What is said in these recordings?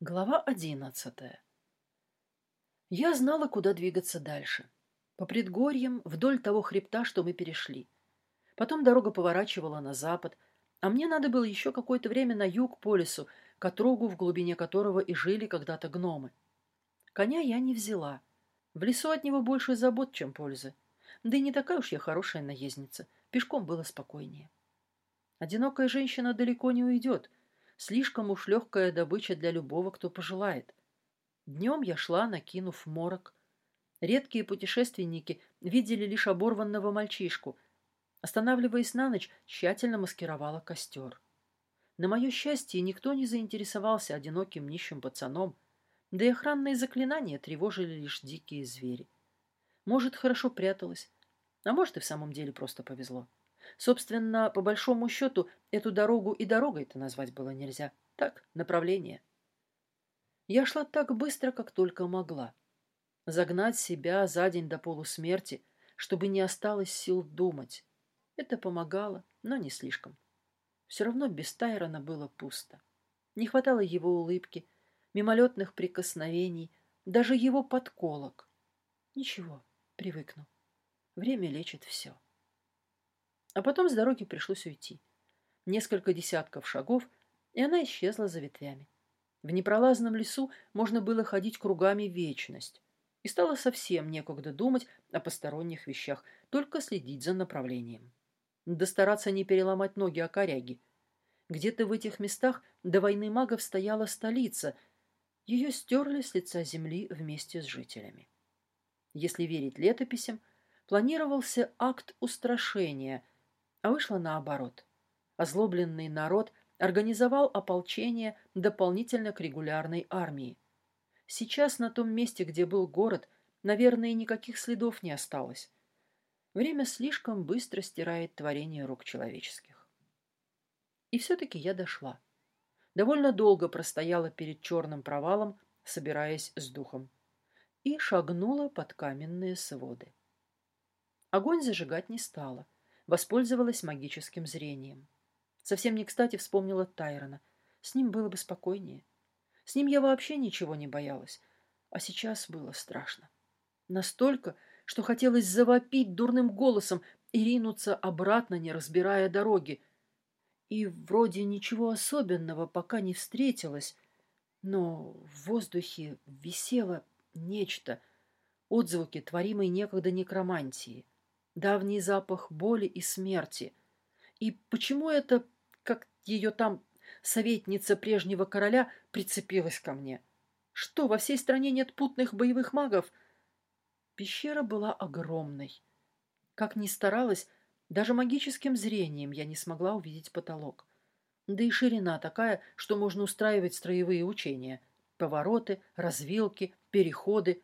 Глава одиннадцатая. Я знала, куда двигаться дальше. По предгорьям, вдоль того хребта, что мы перешли. Потом дорога поворачивала на запад, а мне надо было еще какое-то время на юг по лесу, к отрогу, в глубине которого и жили когда-то гномы. Коня я не взяла. В лесу от него больше забот, чем пользы. Да и не такая уж я хорошая наездница. Пешком было спокойнее. Одинокая женщина далеко не уйдет — Слишком уж легкая добыча для любого, кто пожелает. Днем я шла, накинув морок. Редкие путешественники видели лишь оборванного мальчишку. Останавливаясь на ночь, тщательно маскировала костер. На мое счастье, никто не заинтересовался одиноким нищим пацаном, да и охранные заклинания тревожили лишь дикие звери. Может, хорошо пряталась, а может, и в самом деле просто повезло. Собственно, по большому счету, эту дорогу и дорогой-то назвать было нельзя. Так, направление. Я шла так быстро, как только могла. Загнать себя за день до полусмерти, чтобы не осталось сил думать. Это помогало, но не слишком. Все равно без Тайрона было пусто. Не хватало его улыбки, мимолетных прикосновений, даже его подколок. Ничего, привыкну. Время лечит все. А потом с дороги пришлось уйти. Несколько десятков шагов, и она исчезла за ветвями. В непролазном лесу можно было ходить кругами вечность. И стало совсем некогда думать о посторонних вещах, только следить за направлением. Да стараться не переломать ноги о коряги. Где-то в этих местах до войны магов стояла столица. Ее стерли с лица земли вместе с жителями. Если верить летописям, планировался акт устрашения – а вышло наоборот. Озлобленный народ организовал ополчение дополнительно к регулярной армии. Сейчас на том месте, где был город, наверное, никаких следов не осталось. Время слишком быстро стирает творение рук человеческих. И все-таки я дошла. Довольно долго простояла перед черным провалом, собираясь с духом, и шагнула под каменные своды. Огонь зажигать не стала — воспользовалась магическим зрением. Совсем не кстати вспомнила Тайрона. С ним было бы спокойнее. С ним я вообще ничего не боялась. А сейчас было страшно. Настолько, что хотелось завопить дурным голосом и ринуться обратно, не разбирая дороги. И вроде ничего особенного пока не встретилось, но в воздухе висело нечто, отзвуки творимой некогда некромантии — давний запах боли и смерти. И почему это, как ее там советница прежнего короля, прицепилась ко мне? Что, во всей стране нет путных боевых магов? Пещера была огромной. Как ни старалась, даже магическим зрением я не смогла увидеть потолок. Да и ширина такая, что можно устраивать строевые учения. Повороты, развилки, переходы.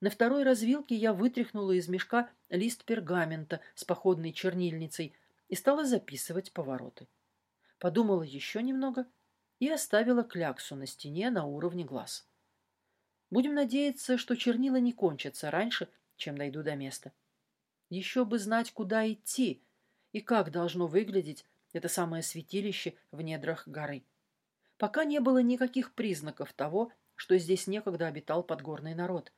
На второй развилке я вытряхнула из мешка лист пергамента с походной чернильницей и стала записывать повороты. Подумала еще немного и оставила кляксу на стене на уровне глаз. Будем надеяться, что чернила не кончатся раньше, чем дойду до места. Еще бы знать, куда идти и как должно выглядеть это самое святилище в недрах горы. Пока не было никаких признаков того, что здесь некогда обитал подгорный народ.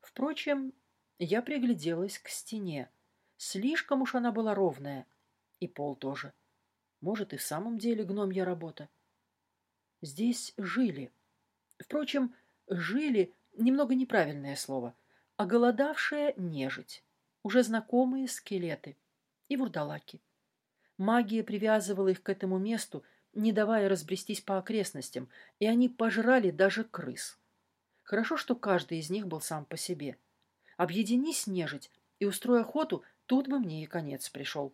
Впрочем, я пригляделась к стене. Слишком уж она была ровная. И пол тоже. Может, и в самом деле гномья работа. Здесь жили. Впрочем, жили — немного неправильное слово. А голодавшая нежить. Уже знакомые скелеты. И вурдалаки. Магия привязывала их к этому месту, не давая разбрестись по окрестностям, и они пожрали даже крыс. Хорошо, что каждый из них был сам по себе — Объединись, нежить, и устрой охоту, тут бы мне и конец пришел.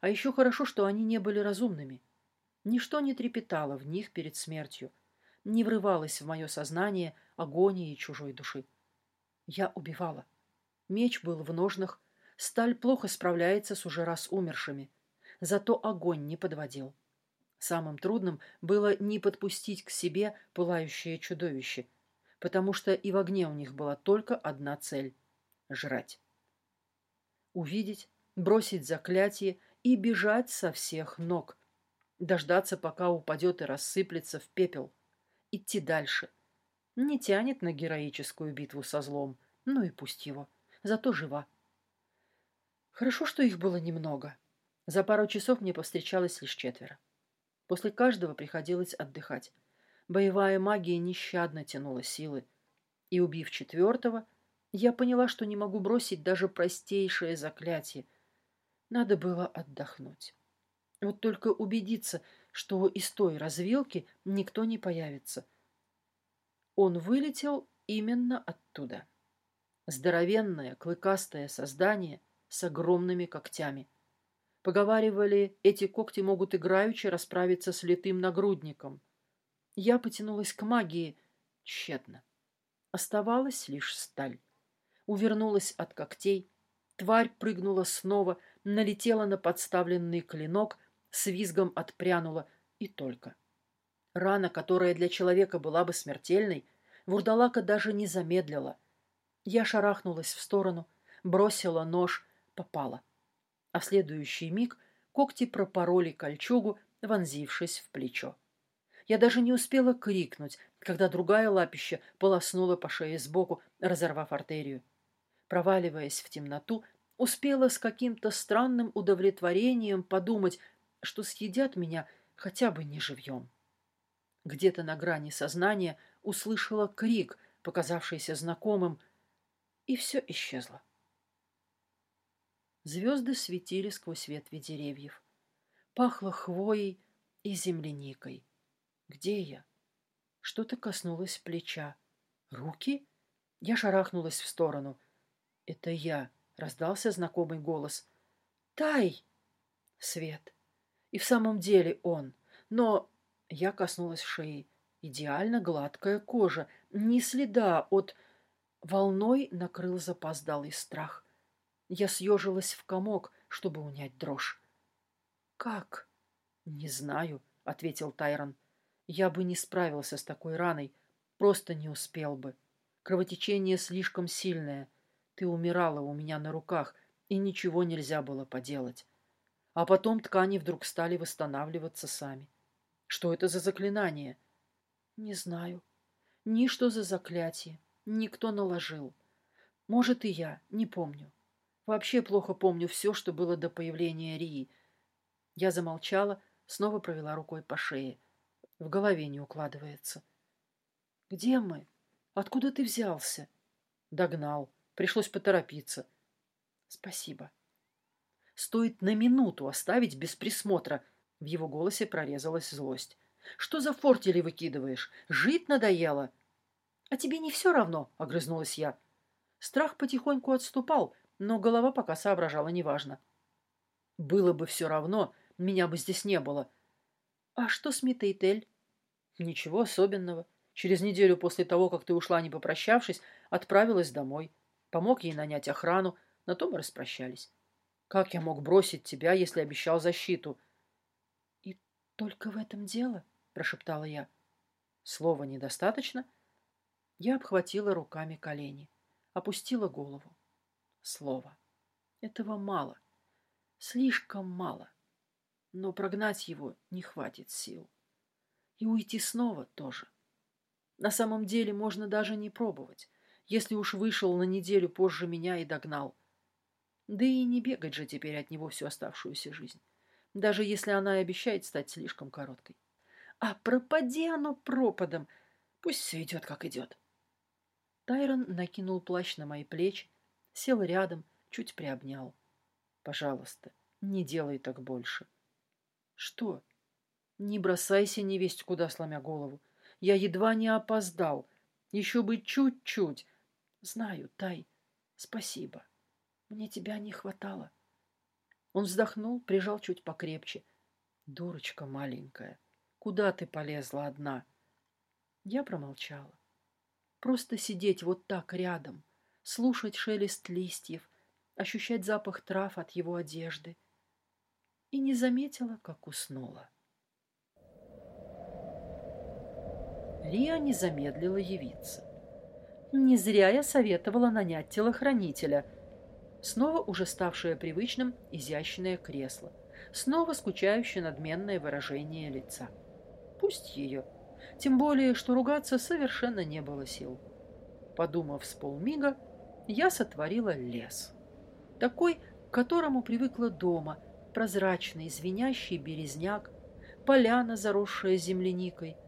А еще хорошо, что они не были разумными. Ничто не трепетало в них перед смертью, не врывалось в мое сознание агонии чужой души. Я убивала. Меч был в ножнах, сталь плохо справляется с уже раз умершими. Зато огонь не подводил. Самым трудным было не подпустить к себе пылающее чудовище, потому что и в огне у них была только одна цель жрать. Увидеть, бросить заклятие и бежать со всех ног. Дождаться, пока упадет и рассыплется в пепел. Идти дальше, Не тянет на героическую битву со злом. Ну и пусть его. Зато жива. Хорошо, что их было немного. За пару часов мне повстречалось лишь четверо. После каждого приходилось отдыхать. Боевая магия нещадно тянула силы. И, убив четвертого, я поняла, что не могу бросить даже простейшее заклятие. Надо было отдохнуть. Вот только убедиться, что из той развилки никто не появится. Он вылетел именно оттуда. Здоровенное, клыкастое создание с огромными когтями. Поговаривали, эти когти могут играючи расправиться с литым нагрудником. Я потянулась к магии тщетно. Оставалась лишь сталь. Увернулась от когтей. Тварь прыгнула снова, налетела на подставленный клинок, с визгом отпрянула и только. Рана, которая для человека была бы смертельной, вурдалака даже не замедлила. Я шарахнулась в сторону, бросила нож, попала. А следующий миг когти пропороли кольчугу, вонзившись в плечо. Я даже не успела крикнуть, когда другая лапища полоснула по шее сбоку, разорвав артерию. Проваливаясь в темноту, успела с каким-то странным удовлетворением подумать, что съедят меня хотя бы не живьем. Где-то на грани сознания услышала крик, показавшийся знакомым, и все исчезло. Звезды светили сквозь ветви деревьев. Пахло хвоей и земляникой. Где я? Что-то коснулось плеча. Руки? Я шарахнулась в сторону. Это я, раздался знакомый голос. Тай! Свет. И в самом деле он. Но я коснулась шеи. Идеально гладкая кожа, ни следа от... Волной накрыл запоздалый страх. Я съежилась в комок, чтобы унять дрожь. «Как?» «Не знаю», — ответил Тайрон. «Я бы не справился с такой раной, просто не успел бы. Кровотечение слишком сильное. Ты умирала у меня на руках, и ничего нельзя было поделать. А потом ткани вдруг стали восстанавливаться сами. Что это за заклинание? Не знаю. Ни что за заклятие. Никто наложил. Может, и я. Не помню. Вообще плохо помню все, что было до появления Рии. Я замолчала, снова провела рукой по шее. В голове не укладывается. «Где мы? Откуда ты взялся?» «Догнал. Пришлось поторопиться». «Спасибо». Стоит на минуту оставить без присмотра. В его голосе прорезалась злость. Что за фортели выкидываешь? Жить надоело. А тебе не все равно, огрызнулась я. Страх потихоньку отступал, но голова пока соображала неважно. Было бы все равно, меня бы здесь не было. А что с Митейтель? Ничего особенного. Через неделю после того, как ты ушла, не попрощавшись, отправилась домой. Помог ей нанять охрану, на том и распрощались. Как я мог бросить тебя, если обещал защиту? — И только в этом дело? — прошептала я. — Слова недостаточно? Я обхватила руками колени, опустила голову. Слово. Этого мало. Слишком мало. Но прогнать его не хватит сил. И уйти снова тоже. На самом деле можно даже не пробовать, если уж вышел на неделю позже меня и догнал — да и не бегать же теперь от него всю оставшуюся жизнь, даже если она и обещает стать слишком короткой. А пропади оно пропадом, пусть все идет, как идет. Тайрон накинул плащ на мои плечи, сел рядом, чуть приобнял. Пожалуйста, не делай так больше. Что? Не бросайся невесть куда, сломя голову. Я едва не опоздал. Еще бы чуть-чуть. Знаю, Тай, спасибо. Мне тебя не хватало. Он вздохнул, прижал чуть покрепче. Дурочка маленькая, куда ты полезла одна? Я промолчала. Просто сидеть вот так рядом, слушать шелест листьев, ощущать запах трав от его одежды. И не заметила, как уснула. Лия не замедлила явиться. Не зря я советовала нанять телохранителя — Снова уже ставшее привычным изящное кресло. Снова скучающее надменное выражение лица. Пусть ее. Тем более, что ругаться совершенно не было сил. Подумав с полмига, я сотворила лес. Такой, к которому привыкла дома, прозрачный, звенящий березняк, поляна, заросшая земляникой,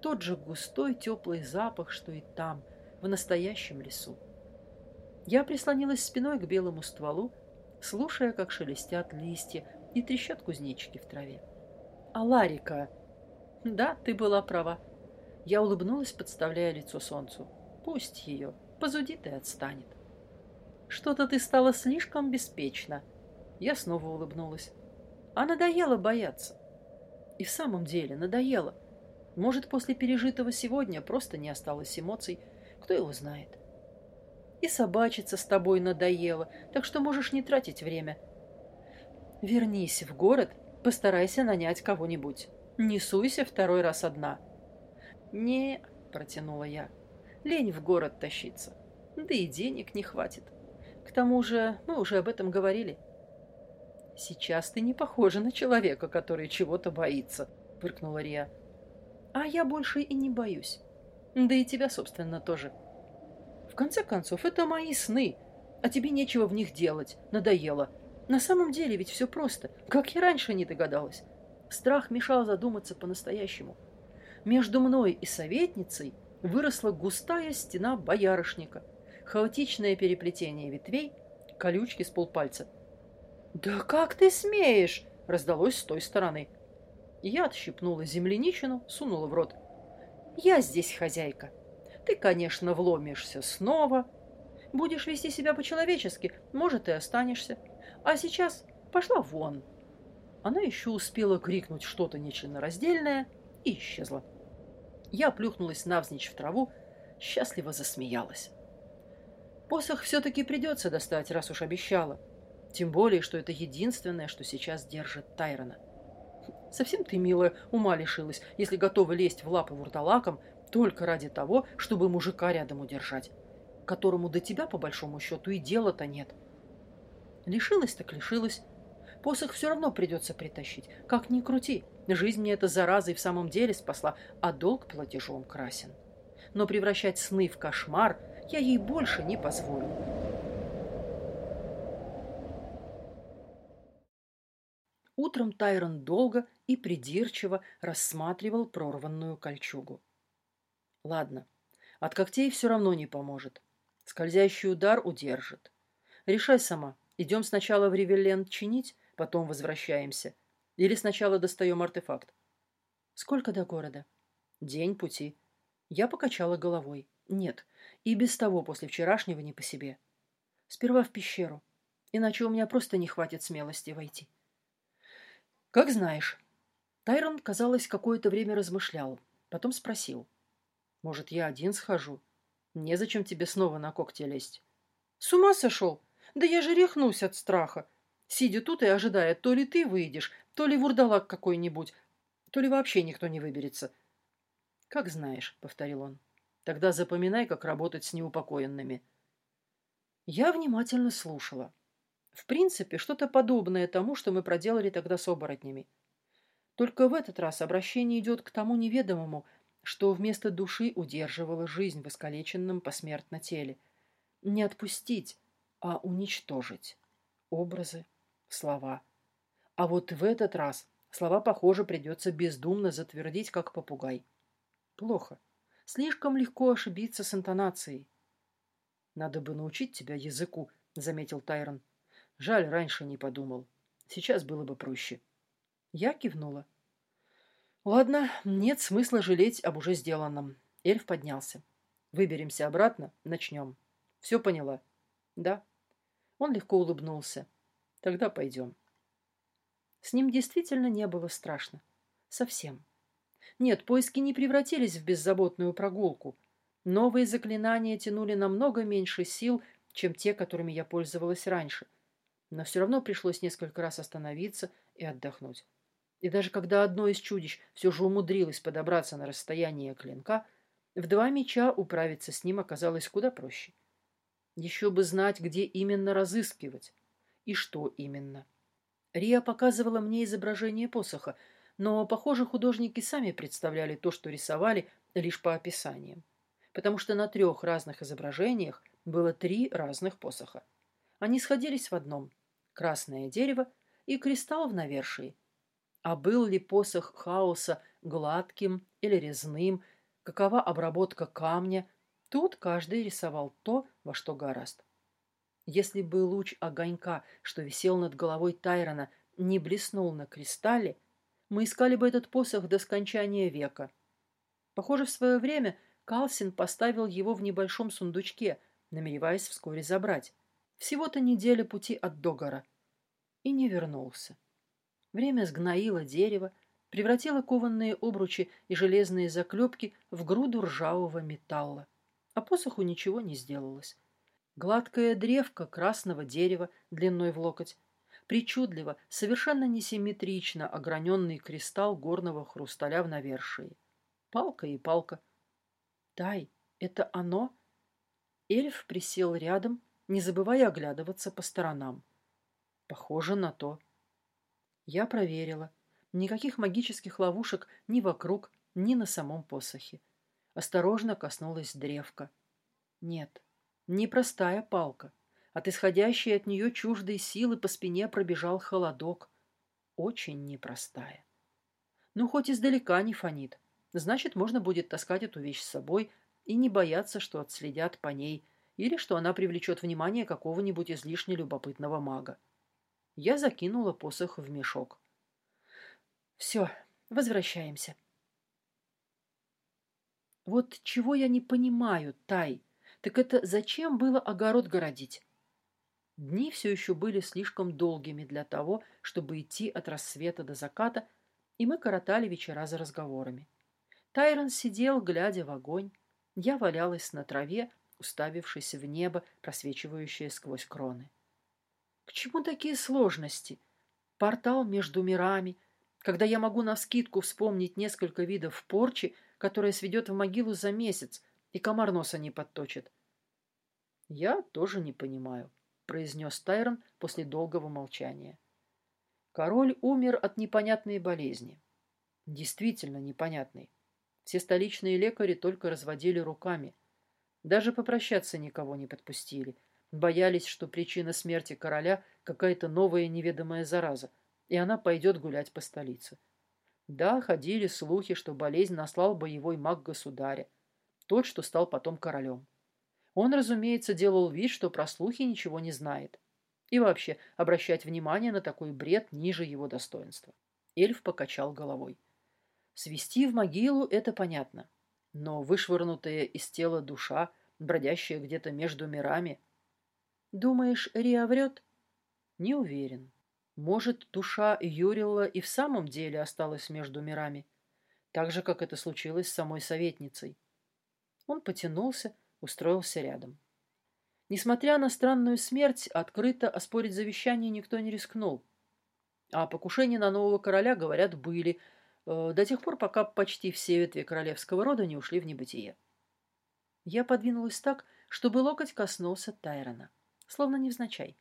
тот же густой теплый запах, что и там, в настоящем лесу. Я прислонилась спиной к белому стволу, слушая, как шелестят листья и трещат кузнечики в траве. «А Ларика?» «Да, ты была права». Я улыбнулась, подставляя лицо солнцу. «Пусть ее, позудит и отстанет». «Что-то ты стала слишком беспечна». Я снова улыбнулась. «А надоело бояться». И в самом деле надоело. Может, после пережитого сегодня просто не осталось эмоций, кто его знает. И собачиться с тобой надоело, так что можешь не тратить время. Вернись в город, постарайся нанять кого-нибудь. Не суйся второй раз одна. Не, протянула я. Лень в город тащиться. Да и денег не хватит. К тому же мы уже об этом говорили. Сейчас ты не похожа на человека, который чего-то боится, фыркнула Рия. А я больше и не боюсь. Да и тебя, собственно, тоже. В конце концов, это мои сны, а тебе нечего в них делать. Надоело. На самом деле ведь все просто. Как я раньше не догадалась. Страх мешал задуматься по-настоящему. Между мной и советницей выросла густая стена боярышника, хаотичное переплетение ветвей, колючки с полпальца. «Да как ты смеешь?» — раздалось с той стороны. Я отщипнула земляничину, сунула в рот. «Я здесь хозяйка. Ты, конечно, вломишься снова. Будешь вести себя по-человечески, может, и останешься. А сейчас пошла вон». Она еще успела крикнуть что-то нечленораздельное и исчезла. Я плюхнулась навзничь в траву, счастливо засмеялась. Посох все-таки придется достать, раз уж обещала. Тем более, что это единственное, что сейчас держит Тайрона. Совсем ты, милая, ума лишилась, если готова лезть в лапы вурдалакам только ради того, чтобы мужика рядом удержать, которому до тебя, по большому счету, и дела-то нет. Лишилась так лишилась. Посох все равно придется притащить. Как ни крути, жизнь мне эта зараза и в самом деле спасла, а долг платежом красен. Но превращать сны в кошмар я ей больше не позволю. Утром Тайрон долго и придирчиво рассматривал прорванную кольчугу. Ладно, от когтей все равно не поможет. Скользящий удар удержит. Решай сама. Идем сначала в Ривеллен чинить, потом возвращаемся. Или сначала достаем артефакт. Сколько до города? День пути. Я покачала головой. Нет, и без того после вчерашнего не по себе. Сперва в пещеру. Иначе у меня просто не хватит смелости войти. Как знаешь. Тайрон, казалось, какое-то время размышлял. Потом спросил. Может, я один схожу? Незачем тебе снова на когти лезть. С ума сошел? Да я же рехнусь от страха. Сидя тут и ожидая, то ли ты выйдешь, то ли вурдалак какой-нибудь, то ли вообще никто не выберется. Как знаешь, — повторил он. Тогда запоминай, как работать с неупокоенными. Я внимательно слушала. В принципе, что-то подобное тому, что мы проделали тогда с оборотнями. Только в этот раз обращение идет к тому неведомому, что вместо души удерживала жизнь в искалеченном посмертно теле. Не отпустить, а уничтожить. Образы, слова. А вот в этот раз слова, похоже, придется бездумно затвердить, как попугай. Плохо. Слишком легко ошибиться с интонацией. «Надо бы научить тебя языку», — заметил Тайрон. «Жаль, раньше не подумал. Сейчас было бы проще». Я кивнула. Ладно, нет смысла жалеть об уже сделанном. Эльф поднялся. Выберемся обратно, начнем. Все поняла? Да. Он легко улыбнулся. Тогда пойдем. С ним действительно не было страшно. Совсем. Нет, поиски не превратились в беззаботную прогулку. Новые заклинания тянули намного меньше сил, чем те, которыми я пользовалась раньше. Но все равно пришлось несколько раз остановиться и отдохнуть. И даже когда одно из чудищ все же умудрилось подобраться на расстояние клинка, в два меча управиться с ним оказалось куда проще. Еще бы знать, где именно разыскивать и что именно. Рия показывала мне изображение посоха, Но, похоже, художники сами представляли то, что рисовали, лишь по описаниям. Потому что на трех разных изображениях было три разных посоха. Они сходились в одном – красное дерево и кристалл в навершии. А был ли посох хаоса гладким или резным, какова обработка камня, тут каждый рисовал то, во что гораст. Если бы луч огонька, что висел над головой Тайрона, не блеснул на кристалле, мы искали бы этот посох до скончания века. Похоже, в свое время Калсин поставил его в небольшом сундучке, намереваясь вскоре забрать. Всего-то неделя пути от Догора. И не вернулся. Время сгноило дерево, превратило кованные обручи и железные заклепки в груду ржавого металла. А посоху ничего не сделалось. Гладкая древка красного дерева длиной в локоть, причудливо, совершенно несимметрично ограненный кристалл горного хрусталя в навершии. Палка и палка. Тай, это оно? Эльф присел рядом, не забывая оглядываться по сторонам. Похоже на то. Я проверила. Никаких магических ловушек ни вокруг, ни на самом посохе. Осторожно коснулась древка. Нет, Непростая палка. От исходящей от нее чуждой силы по спине пробежал холодок. Очень непростая. Ну, хоть издалека не фонит. Значит, можно будет таскать эту вещь с собой и не бояться, что отследят по ней, или что она привлечет внимание какого-нибудь излишне любопытного мага. Я закинула посох в мешок. Все, возвращаемся. Вот чего я не понимаю, Тай, так это зачем было огород городить? Дни все еще были слишком долгими для того, чтобы идти от рассвета до заката, и мы коротали вечера за разговорами. Тайрон сидел, глядя в огонь. Я валялась на траве, уставившись в небо, просвечивающее сквозь кроны. К чему такие сложности? Портал между мирами, когда я могу навскидку вспомнить несколько видов порчи, которая сведет в могилу за месяц, и комар носа не подточит. «Я тоже не понимаю», — произнес Тайрон после долгого молчания. Король умер от непонятной болезни. Действительно непонятной. Все столичные лекари только разводили руками. Даже попрощаться никого не подпустили. Боялись, что причина смерти короля — какая-то новая неведомая зараза, и она пойдет гулять по столице. Да, ходили слухи, что болезнь наслал боевой маг государя тот, что стал потом королем. Он, разумеется, делал вид, что про слухи ничего не знает. И вообще, обращать внимание на такой бред ниже его достоинства. Эльф покачал головой. Свести в могилу — это понятно. Но вышвырнутая из тела душа, бродящая где-то между мирами... Думаешь, Риа врет? Не уверен. Может, душа Юрила и в самом деле осталась между мирами, так же, как это случилось с самой советницей. Он потянулся, устроился рядом. Несмотря на странную смерть, открыто оспорить завещание никто не рискнул. А покушения на нового короля, говорят, были, до тех пор, пока почти все ветви королевского рода не ушли в небытие. Я подвинулась так, чтобы локоть коснулся Тайрона, словно невзначай.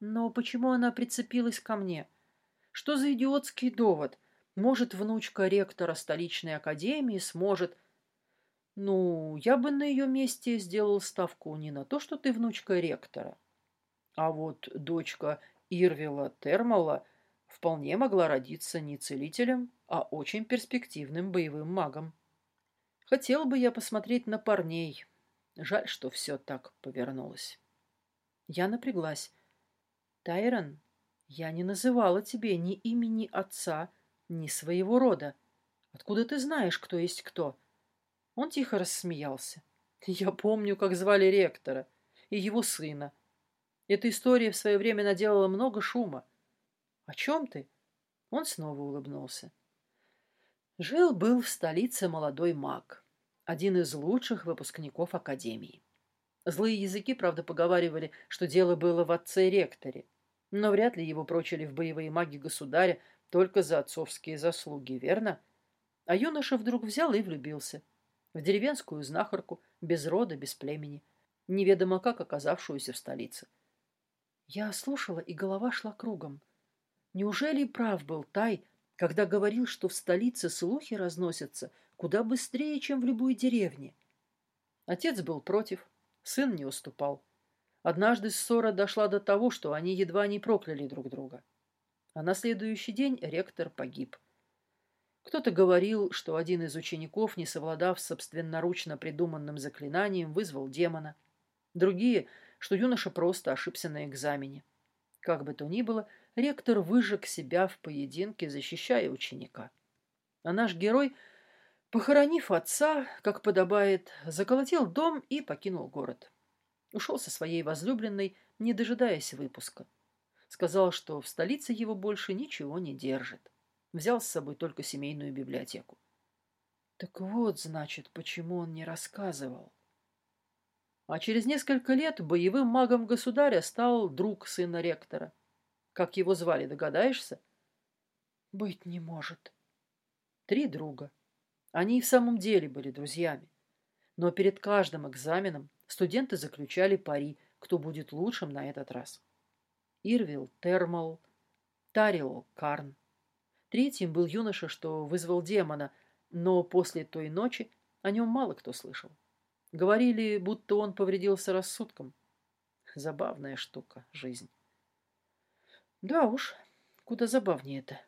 Но почему она прицепилась ко мне? Что за идиотский довод? Может, внучка ректора столичной академии сможет... Ну, я бы на ее месте сделал ставку не на то, что ты внучка ректора, а вот дочка Ирвила Термала вполне могла родиться не целителем, а очень перспективным боевым магом. Хотел бы я посмотреть на парней. Жаль, что все так повернулось. Я напряглась. Тайрон, я не называла тебе ни имени отца, ни своего рода. Откуда ты знаешь, кто есть кто?» Он тихо рассмеялся. Я помню, как звали ректора и его сына. Эта история в свое время наделала много шума. О чем ты? Он снова улыбнулся. Жил-был в столице молодой маг, один из лучших выпускников академии. Злые языки, правда, поговаривали, что дело было в отце-ректоре, но вряд ли его прочили в боевые маги государя только за отцовские заслуги, верно? А юноша вдруг взял и влюбился в деревенскую знахарку, без рода, без племени, неведомо как оказавшуюся в столице. Я слушала, и голова шла кругом. Неужели прав был Тай, когда говорил, что в столице слухи разносятся куда быстрее, чем в любой деревне. Отец был против, сын не уступал. Однажды ссора дошла до того, что они едва не прокляли друг друга. А на следующий день ректор погиб. Кто-то говорил, что один из учеников, не совладав с собственноручно придуманным заклинанием, вызвал демона. Другие, что юноша просто ошибся на экзамене. Как бы то ни было, ректор выжег себя в поединке, защищая ученика. А наш герой, похоронив отца, как подобает, заколотил дом и покинул город. Ушел со своей возлюбленной, не дожидаясь выпуска. Сказал, что в столице его больше ничего не держит. Взял с собой только семейную библиотеку. Так вот, значит, почему он не рассказывал. А через несколько лет боевым магом государя стал друг сына ректора. Как его звали, догадаешься? Быть не может. Три друга. Они и в самом деле были друзьями. Но перед каждым экзаменом студенты заключали пари, кто будет лучшим на этот раз. Ирвил Термал, Тарил Карн. Третьим был юноша, что вызвал демона, но после той ночи о нем мало кто слышал. Говорили, будто он повредился рассудком. Забавная штука, жизнь. Да уж, куда забавнее это.